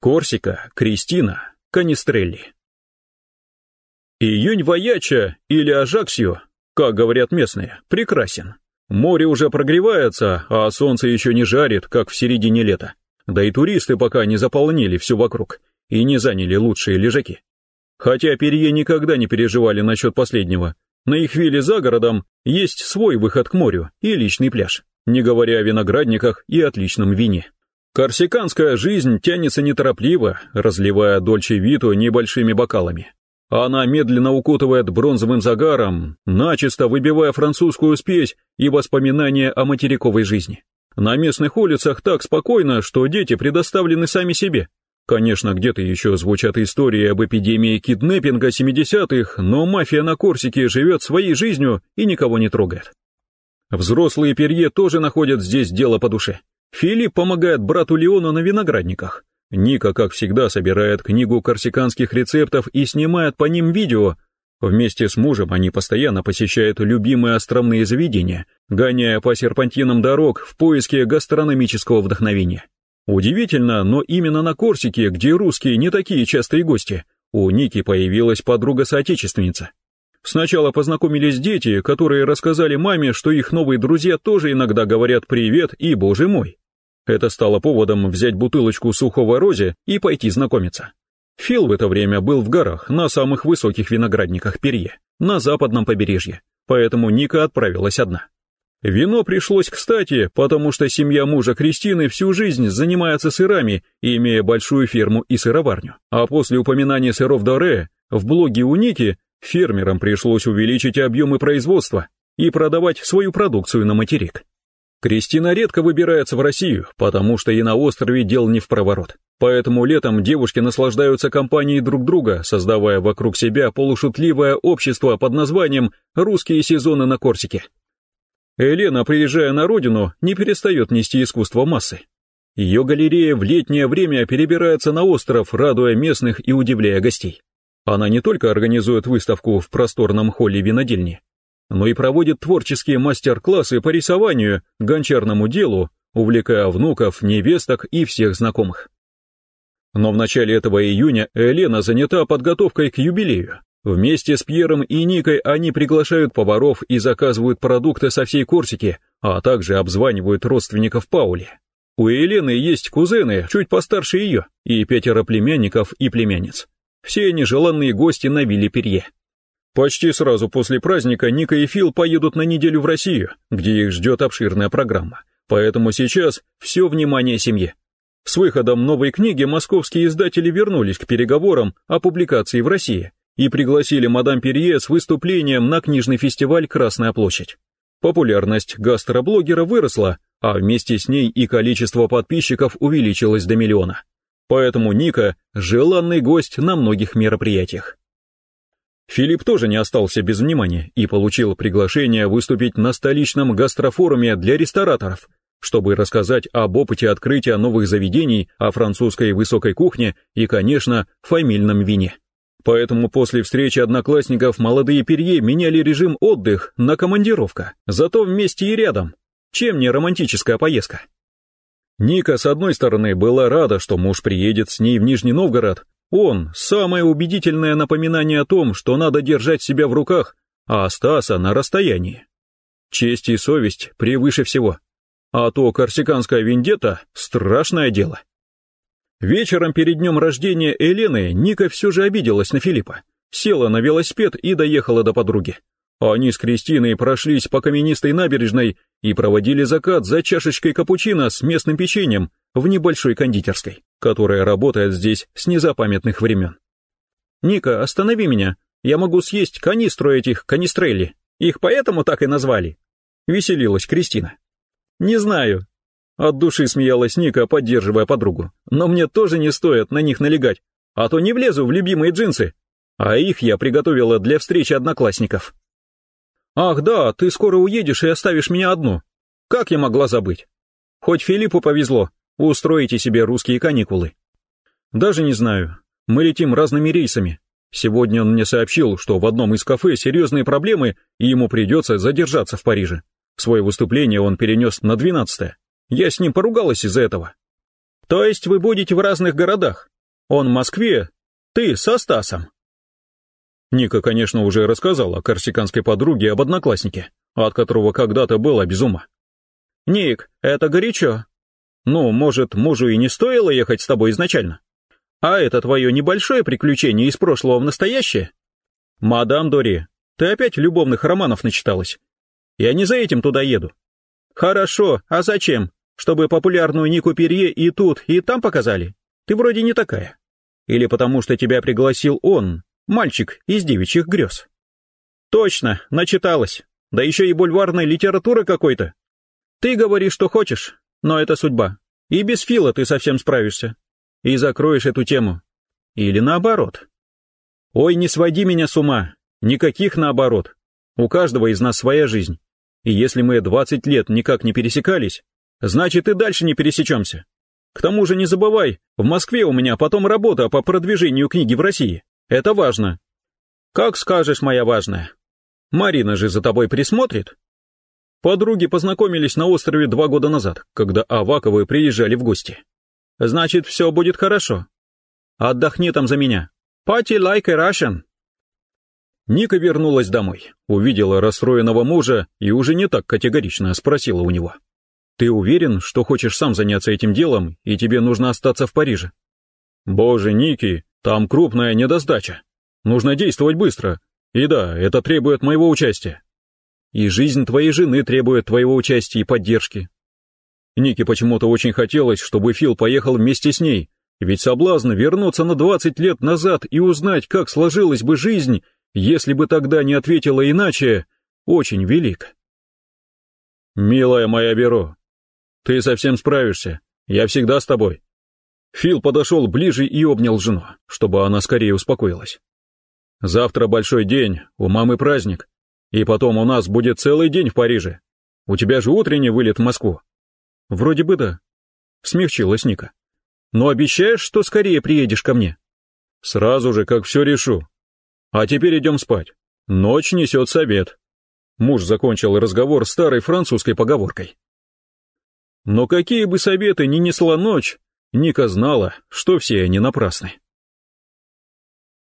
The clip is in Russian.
Корсика, Кристина, Канистрелли. Июнь Ваяча или Ажаксио, как говорят местные, прекрасен. Море уже прогревается, а солнце еще не жарит, как в середине лета. Да и туристы пока не заполнили все вокруг и не заняли лучшие лежаки. Хотя перье никогда не переживали насчет последнего. На их вилле за городом есть свой выход к морю и личный пляж, не говоря о виноградниках и отличном вине. Корсиканская жизнь тянется неторопливо, разливая дольче виту небольшими бокалами. Она медленно укутывает бронзовым загаром, начисто выбивая французскую спесь и воспоминания о материковой жизни. На местных улицах так спокойно, что дети предоставлены сами себе. Конечно, где-то еще звучат истории об эпидемии киднеппинга 70-х, но мафия на Корсике живет своей жизнью и никого не трогает. Взрослые перье тоже находят здесь дело по душе. Филипп помогает брату Леону на виноградниках. Ника, как всегда, собирает книгу корсиканских рецептов и снимает по ним видео. Вместе с мужем они постоянно посещают любимые островные заведения, гоняя по серпантинам дорог в поиске гастрономического вдохновения. Удивительно, но именно на Корсике, где русские не такие частые гости, у Ники появилась подруга-соотечественница. Сначала познакомились дети, которые рассказали маме, что их новые друзья тоже иногда говорят «привет» и «боже мой». Это стало поводом взять бутылочку сухого рози и пойти знакомиться. Фил в это время был в горах, на самых высоких виноградниках Перье, на западном побережье, поэтому Ника отправилась одна. Вино пришлось кстати, потому что семья мужа Кристины всю жизнь занимается сырами, имея большую ферму и сыроварню. А после упоминания сыров Доре в блоге у Ники фермерам пришлось увеличить объемы производства и продавать свою продукцию на материк. Кристина редко выбирается в Россию, потому что и на острове дел не в проворот. Поэтому летом девушки наслаждаются компанией друг друга, создавая вокруг себя полушутливое общество под названием «Русские сезоны на Корсике». Елена, приезжая на родину, не перестает нести искусство массы. Ее галерея в летнее время перебирается на остров, радуя местных и удивляя гостей. Она не только организует выставку в просторном холле винодельни, но и проводит творческие мастер-классы по рисованию, гончарному делу, увлекая внуков, невесток и всех знакомых. Но в начале этого июня Елена занята подготовкой к юбилею. Вместе с Пьером и Никой они приглашают поваров и заказывают продукты со всей Корсики, а также обзванивают родственников Паули. У Елены есть кузены, чуть постарше ее, и пятеро племянников и племянниц. Все они желанные гости на вилле Перье. Почти сразу после праздника Ника и Фил поедут на неделю в Россию, где их ждет обширная программа. Поэтому сейчас все внимание семье. С выходом новой книги московские издатели вернулись к переговорам о публикации в России и пригласили мадам Перье с выступлением на книжный фестиваль «Красная площадь». Популярность гастроблогера выросла, а вместе с ней и количество подписчиков увеличилось до миллиона. Поэтому Ника – желанный гость на многих мероприятиях. Филипп тоже не остался без внимания и получил приглашение выступить на столичном гастрофоруме для рестораторов, чтобы рассказать об опыте открытия новых заведений, о французской высокой кухне и, конечно, фамильном вине. Поэтому после встречи одноклассников молодые перье меняли режим отдых на командировка, зато вместе и рядом. Чем не романтическая поездка? Ника, с одной стороны, была рада, что муж приедет с ней в Нижний Новгород, он – самое убедительное напоминание о том, что надо держать себя в руках, а Стаса на расстоянии. Честь и совесть превыше всего. А то корсиканская вендетта – страшное дело. Вечером перед днем рождения Елены Ника все же обиделась на Филиппа, села на велосипед и доехала до подруги. Они с Кристиной прошлись по каменистой набережной и проводили закат за чашечкой капучино с местным печеньем в небольшой кондитерской, которая работает здесь с незапамятных времен. «Ника, останови меня, я могу съесть канистру этих канистрелли, их поэтому так и назвали», — веселилась Кристина. «Не знаю». От души смеялась Ника, поддерживая подругу. «Но мне тоже не стоит на них налегать, а то не влезу в любимые джинсы. А их я приготовила для встречи одноклассников». «Ах да, ты скоро уедешь и оставишь меня одну. Как я могла забыть? Хоть Филиппу повезло, устроите себе русские каникулы». «Даже не знаю. Мы летим разными рейсами. Сегодня он мне сообщил, что в одном из кафе серьезные проблемы, и ему придется задержаться в Париже. Свое выступление он перенес на 12 -е. Я с ним поругалась из-за этого». То есть вы будете в разных городах? Он в Москве, ты со Стасом. Ника, конечно, уже рассказала корсиканской подруге об однокласснике, от которого когда-то была без ума. «Ник, это горячо. Ну, может, мужу и не стоило ехать с тобой изначально? А это твое небольшое приключение из прошлого в настоящее? Мадам Дори, ты опять любовных романов начиталась. Я не за этим туда еду. Хорошо, а зачем? Чтобы популярную Нику Перье и тут, и там показали? Ты вроде не такая. Или потому что тебя пригласил он, мальчик из девичьих грез? Точно, начиталась. Да еще и бульварной литературы какой-то. Ты говоришь, что хочешь, но это судьба. И без Фила ты совсем справишься. И закроешь эту тему. Или наоборот. Ой, не своди меня с ума. Никаких наоборот. У каждого из нас своя жизнь. И если мы 20 лет никак не пересекались, значит и дальше не пересечемся. К тому же не забывай, в Москве у меня потом работа по продвижению книги в России. Это важно. Как скажешь, моя важная. Марина же за тобой присмотрит. Подруги познакомились на острове два года назад, когда Аваковы приезжали в гости. Значит, все будет хорошо. Отдохни там за меня. Party like a Russian. Ника вернулась домой, увидела расстроенного мужа и уже не так категорично спросила у него. «Ты уверен, что хочешь сам заняться этим делом, и тебе нужно остаться в Париже?» «Боже, Ники, там крупная недостача. Нужно действовать быстро. И да, это требует моего участия. И жизнь твоей жены требует твоего участия и поддержки». Нике почему-то очень хотелось, чтобы Фил поехал вместе с ней, ведь соблазн вернуться на 20 лет назад и узнать, как сложилась бы жизнь, если бы тогда не ответила иначе, очень велик. «Милая моя Веро, ты совсем справишься, я всегда с тобой». Фил подошел ближе и обнял жену, чтобы она скорее успокоилась. «Завтра большой день, у мамы праздник, и потом у нас будет целый день в Париже. У тебя же утренний вылет в Москву». «Вроде бы да», — смягчилась Ника. «Но обещаешь, что скорее приедешь ко мне?» «Сразу же, как все решу», а теперь идем спать. Ночь несет совет. Муж закончил разговор старой французской поговоркой. Но какие бы советы ни несла ночь, Ника знала, что все они напрасны.